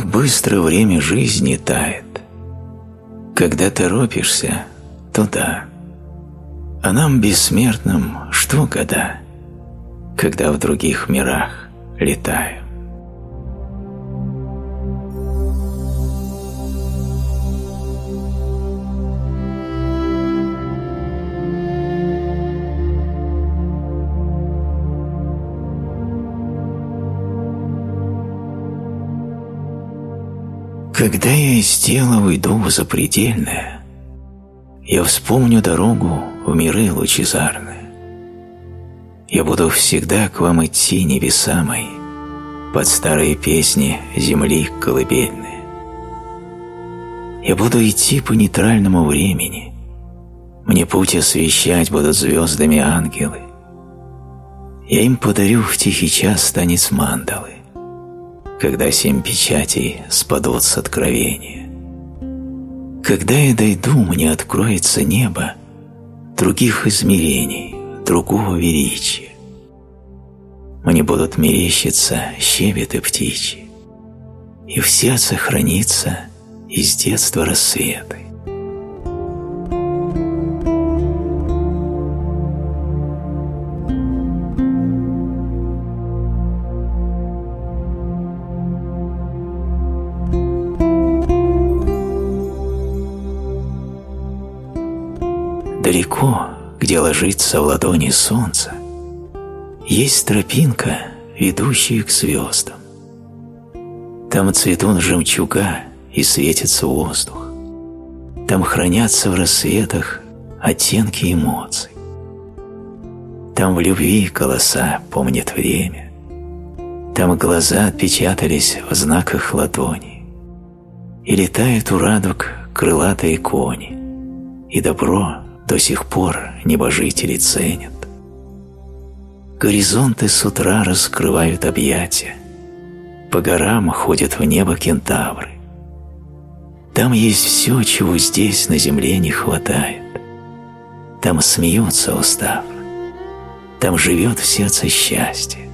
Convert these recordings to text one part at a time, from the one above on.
Так быстро время жизни тает. Когда торопишься, то да. А нам, бессмертным, что года, когда в других мирах летаем? Когда я из тела уйду в запредельное, я вспомню дорогу в миры лучезарные. Я буду всегда к вам идти, небеса мои, под старые песни земли колыбельные. Я буду идти по нейтральному времени, мне путь освещать будут звездами ангелы. Я им подарю в тихий час танец мандалы когда семь печатей спадут с откровения. Когда я дойду, мне откроется небо других измерений, другого величия. Мне будут мерещиться щебеты птичьи, и в сердце хранится из детства рассветы. Далеко, где ложится в ладони солнце, есть тропинка, ведущая к звездам. Там цветут жемчуга и светится воздух. Там хранятся в рассветах оттенки эмоций. Там в любви колоса помнят время. Там глаза отпечатались в знаках ладони. И летают у радуг крылатые кони. И добро до сих пор небожители ценят. Горизонты с утра раскрывают объятия, по горам ходят в небо кентавры. Там есть все, чего здесь на земле не хватает. Там смеются устав, там живет в сердце счастье.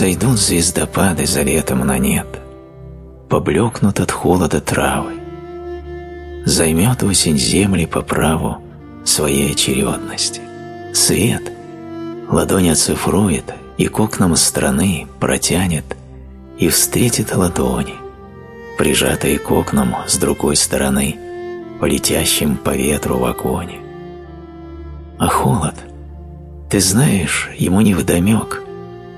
Сойдут звездопады за летом на нет, Поблекнут от холода травы. Займет осень земли по праву Своей очередности. Свет ладонь оцифрует И к окнам страны протянет И встретит ладони, Прижатые к окнам с другой стороны, летящим по ветру в оконе. А холод, ты знаешь, ему не вдомек —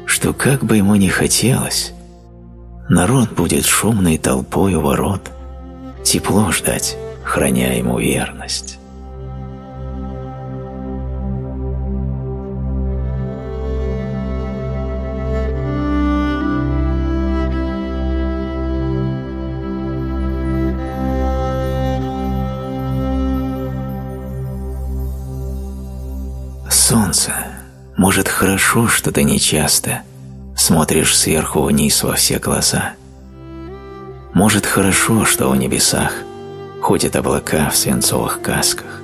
что как бы ему ни хотелось, народ будет шумной толпой у ворот тепло ждать, храня ему верность. Солнце может, хорошо, что ты нечасто смотришь сверху вниз во все глаза. Может, хорошо, что в небесах ходят облака в свинцовых касках.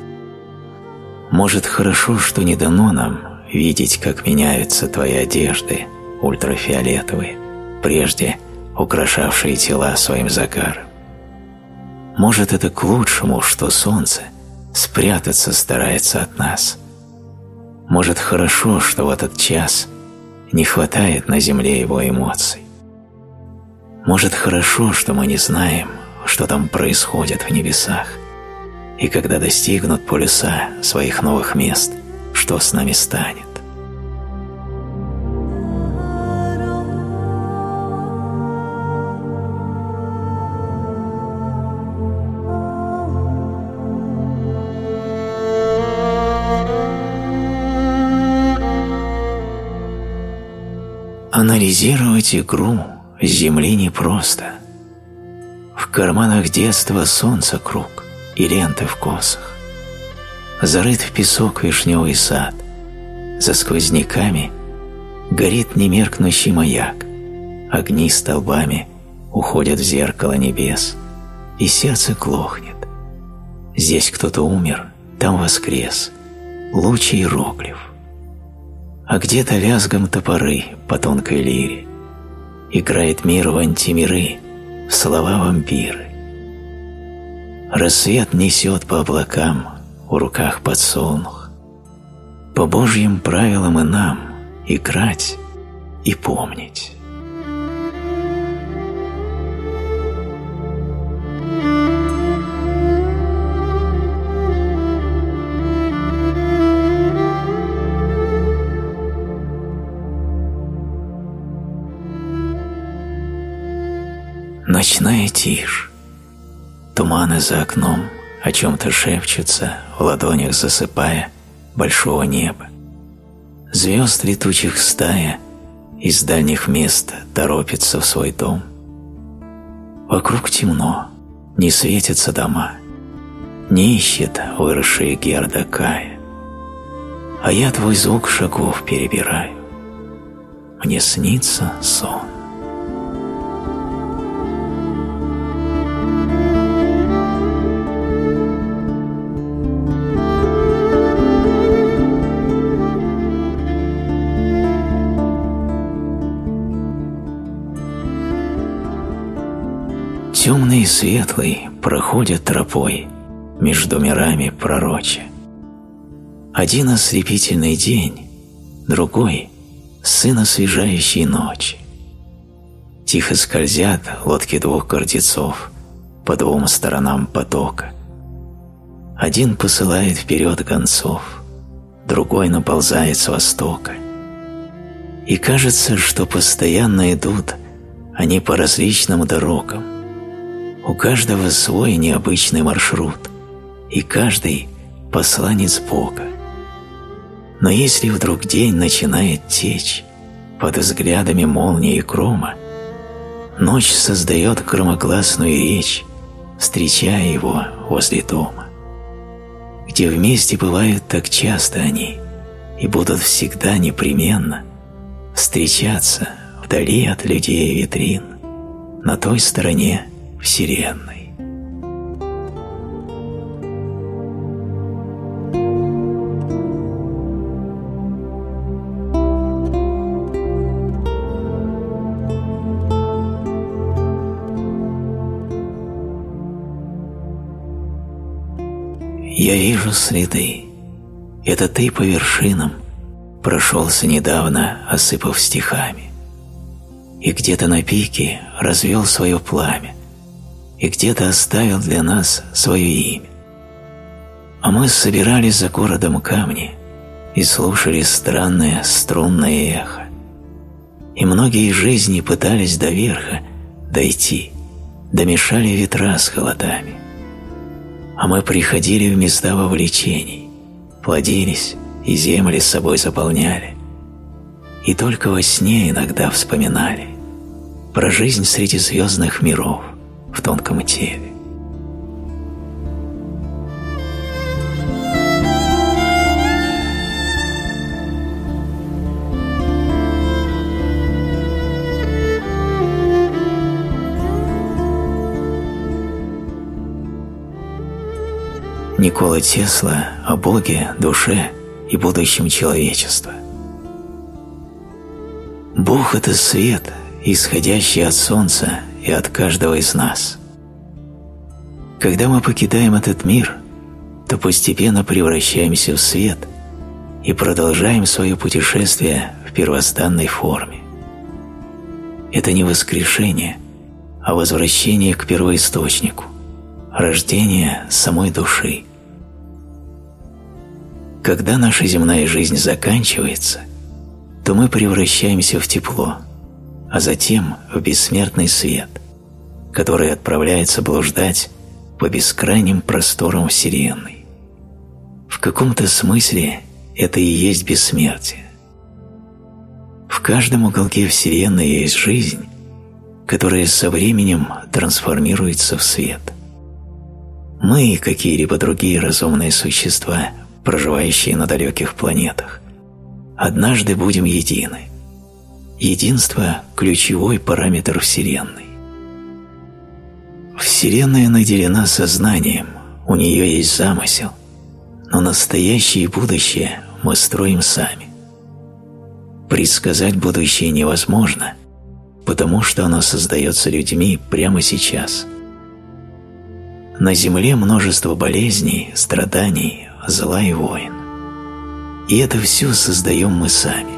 Может, хорошо, что не дано нам видеть, как меняются твои одежды, ультрафиолетовые, прежде украшавшие тела своим загаром. Может, это к лучшему, что солнце спрятаться старается от нас – может, хорошо, что в этот час не хватает на земле его эмоций. Может, хорошо, что мы не знаем, что там происходит в небесах, и когда достигнут полюса своих новых мест, что с нами станет. Анализировать игру земли непросто. В карманах детства солнца круг и ленты в косах. Зарыт в песок вишневый сад. За сквозняками горит немеркнущий маяк. огни столбами уходят в зеркало небес, и сердце клохнет. Здесь кто-то умер, там воскрес, луч иероглиф. А где-то лязгом топоры по тонкой лире Играет мир в антимиры, в слова вампиры. Рассвет несет по облакам в руках подсолнух. По Божьим правилам и нам играть и помнить. Ночная тишь. Туманы за окном о чем-то шепчутся, в ладонях засыпая большого неба. Звезд летучих стая из дальних мест торопится в свой дом. Вокруг темно, не светятся дома, не ищет выросшие герда Кая. А я твой звук шагов перебираю, мне снится сон. Темный и светлый проходят тропой между мирами пророче. Один ослепительный день, другой — сын освежающей ночи. Тихо скользят лодки двух гордецов по двум сторонам потока. Один посылает вперед гонцов, другой наползает с востока. И кажется, что постоянно идут они по различным дорогам, у каждого свой необычный маршрут, и каждый – посланец Бога. Но если вдруг день начинает течь под взглядами молнии и грома, ночь создает громогласную речь, встречая его возле дома, где вместе бывают так часто они и будут всегда непременно встречаться вдали от людей и витрин, на той стороне Вселенной. Я вижу следы. Это ты по вершинам прошелся недавно, осыпав стихами. И где-то на пике развел свое пламя, и где-то оставил для нас свое имя. А мы собирали за городом камни и слушали странное струнное эхо. И многие жизни пытались до верха дойти, домешали ветра с холодами. А мы приходили в места вовлечений, плодились и земли с собой заполняли. И только во сне иногда вспоминали про жизнь среди звездных миров – в тонком теле. Никола Тесла о Боге, душе и будущем человечества. Бог – это свет, исходящий от Солнца и от каждого из нас. Когда мы покидаем этот мир, то постепенно превращаемся в свет и продолжаем свое путешествие в первозданной форме. Это не воскрешение, а возвращение к первоисточнику, рождение самой души. Когда наша земная жизнь заканчивается, то мы превращаемся в тепло – а затем в бессмертный свет, который отправляется блуждать по бескрайним просторам Вселенной. В каком-то смысле это и есть бессмертие. В каждом уголке Вселенной есть жизнь, которая со временем трансформируется в свет. Мы и какие-либо другие разумные существа, проживающие на далеких планетах, однажды будем едины – Единство – ключевой параметр Вселенной. Вселенная наделена сознанием, у нее есть замысел, но настоящее и будущее мы строим сами. Предсказать будущее невозможно, потому что оно создается людьми прямо сейчас. На Земле множество болезней, страданий, зла и войн. И это все создаем мы сами,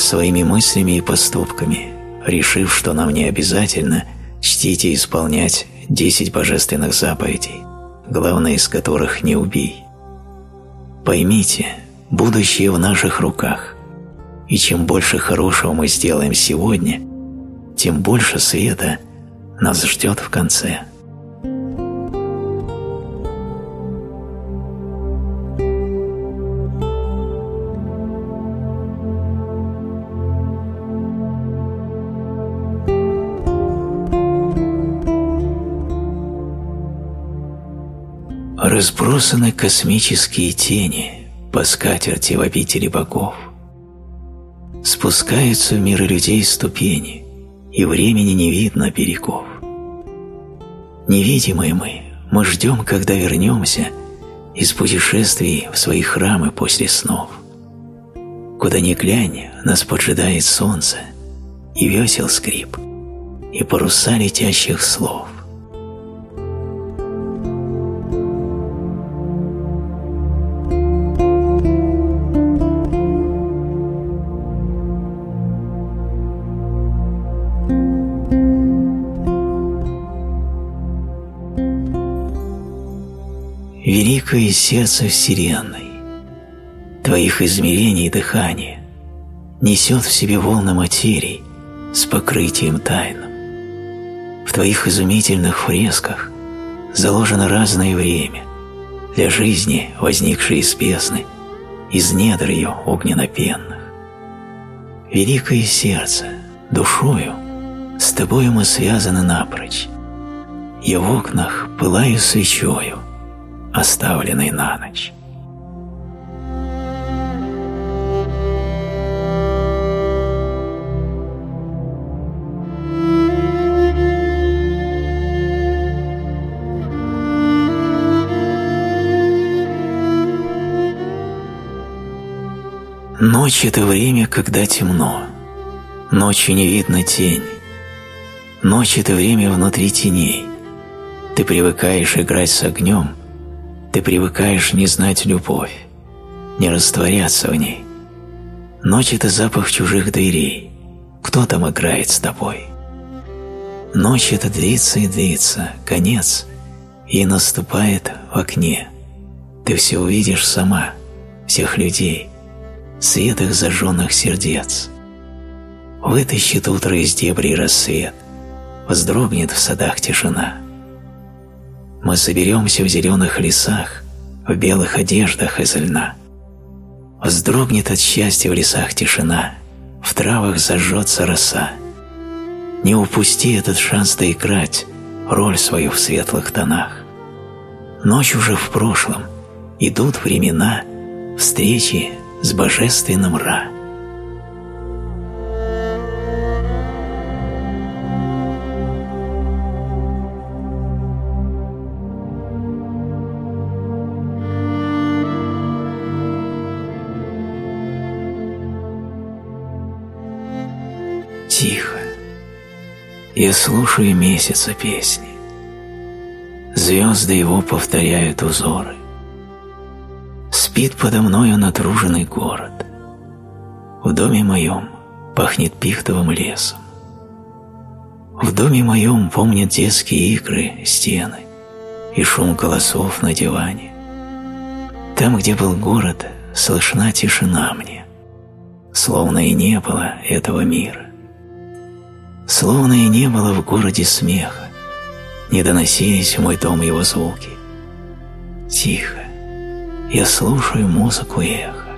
своими мыслями и поступками, решив, что нам не обязательно чтить и исполнять десять божественных заповедей, главное из которых «не убей». Поймите, будущее в наших руках, и чем больше хорошего мы сделаем сегодня, тем больше света нас ждет в конце. Разбросаны космические тени по скатерти в обители богов. Спускаются в миры людей ступени, и времени не видно берегов. Невидимые мы, мы ждем, когда вернемся из путешествий в свои храмы после снов. Куда ни глянь, нас поджидает солнце, и весел скрип, и паруса летящих слов. Великое сердце Вселенной, твоих измерений и дыхания, несет в себе волны материи с покрытием тайным. В твоих изумительных фресках заложено разное время для жизни, возникшей из бездны, из недр ее огненно-пенных. Великое сердце, душою, с тобою мы связаны напрочь. Я в окнах пылаю свечою, оставленный на ночь. Ночь – это время, когда темно. Ночью не видно тень. Ночь – это время внутри теней. Ты привыкаешь играть с огнем, ты привыкаешь не знать любовь, не растворяться в ней. Ночь – это запах чужих дверей. Кто там играет с тобой? Ночь – это длится и длится, конец, и наступает в окне. Ты все увидишь сама, всех людей, свет их зажженных сердец. Вытащит утро из дебрей рассвет, вздрогнет в садах тишина – мы соберемся в зеленых лесах, в белых одеждах из льна. Вздрогнет от счастья в лесах тишина, в травах зажжется роса. Не упусти этот шанс доиграть роль свою в светлых тонах. Ночь уже в прошлом, идут времена встречи с божественным Ра. Я слушаю месяца песни. Звезды его повторяют узоры. Спит подо мною натруженный город. В доме моем пахнет пихтовым лесом. В доме моем помнят детские игры, стены и шум голосов на диване. Там, где был город, слышна тишина мне, словно и не было этого мира. Словно и не было в городе смеха, не доносились в мой дом его звуки. Тихо, я слушаю музыку эхо.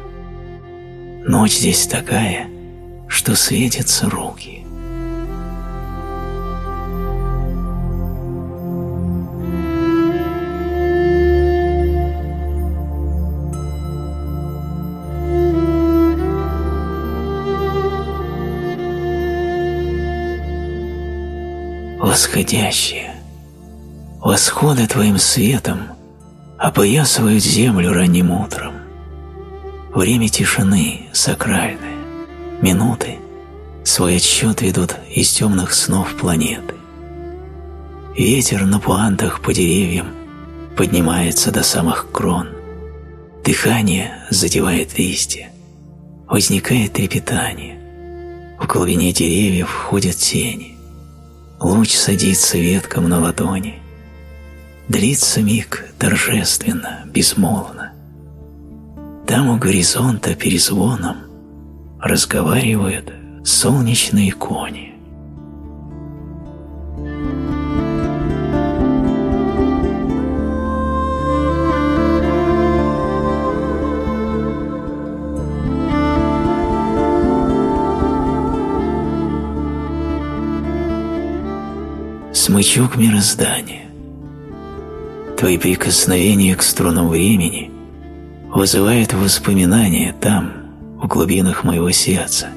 Ночь здесь такая, что светятся руки. Восходящее. Восходы твоим светом опоясывают землю ранним утром. Время тишины сакральное, минуты свой отсчет ведут из темных снов планеты. Ветер на пуантах по деревьям поднимается до самых крон. Дыхание задевает листья, возникает трепетание. В глубине деревьев ходят тени. Луч садится веткам на ладони. Длится миг торжественно, безмолвно. Там у горизонта перезвоном разговаривают солнечные кони. Смычок мироздания. Твои прикосновения к струнам времени вызывают воспоминания там, в глубинах моего сердца.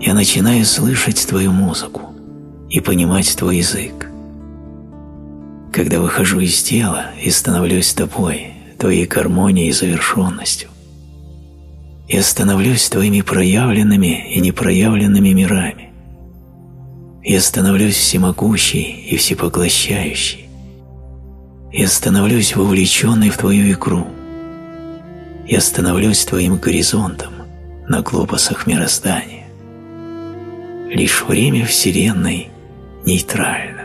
Я начинаю слышать твою музыку и понимать твой язык. Когда выхожу из тела и становлюсь тобой, твоей гармонией и завершенностью, я становлюсь твоими проявленными и непроявленными мирами я становлюсь всемогущей и всепоглощающей. Я становлюсь вовлеченной в твою игру. Я становлюсь твоим горизонтом на глобусах мироздания. Лишь время Вселенной нейтрально.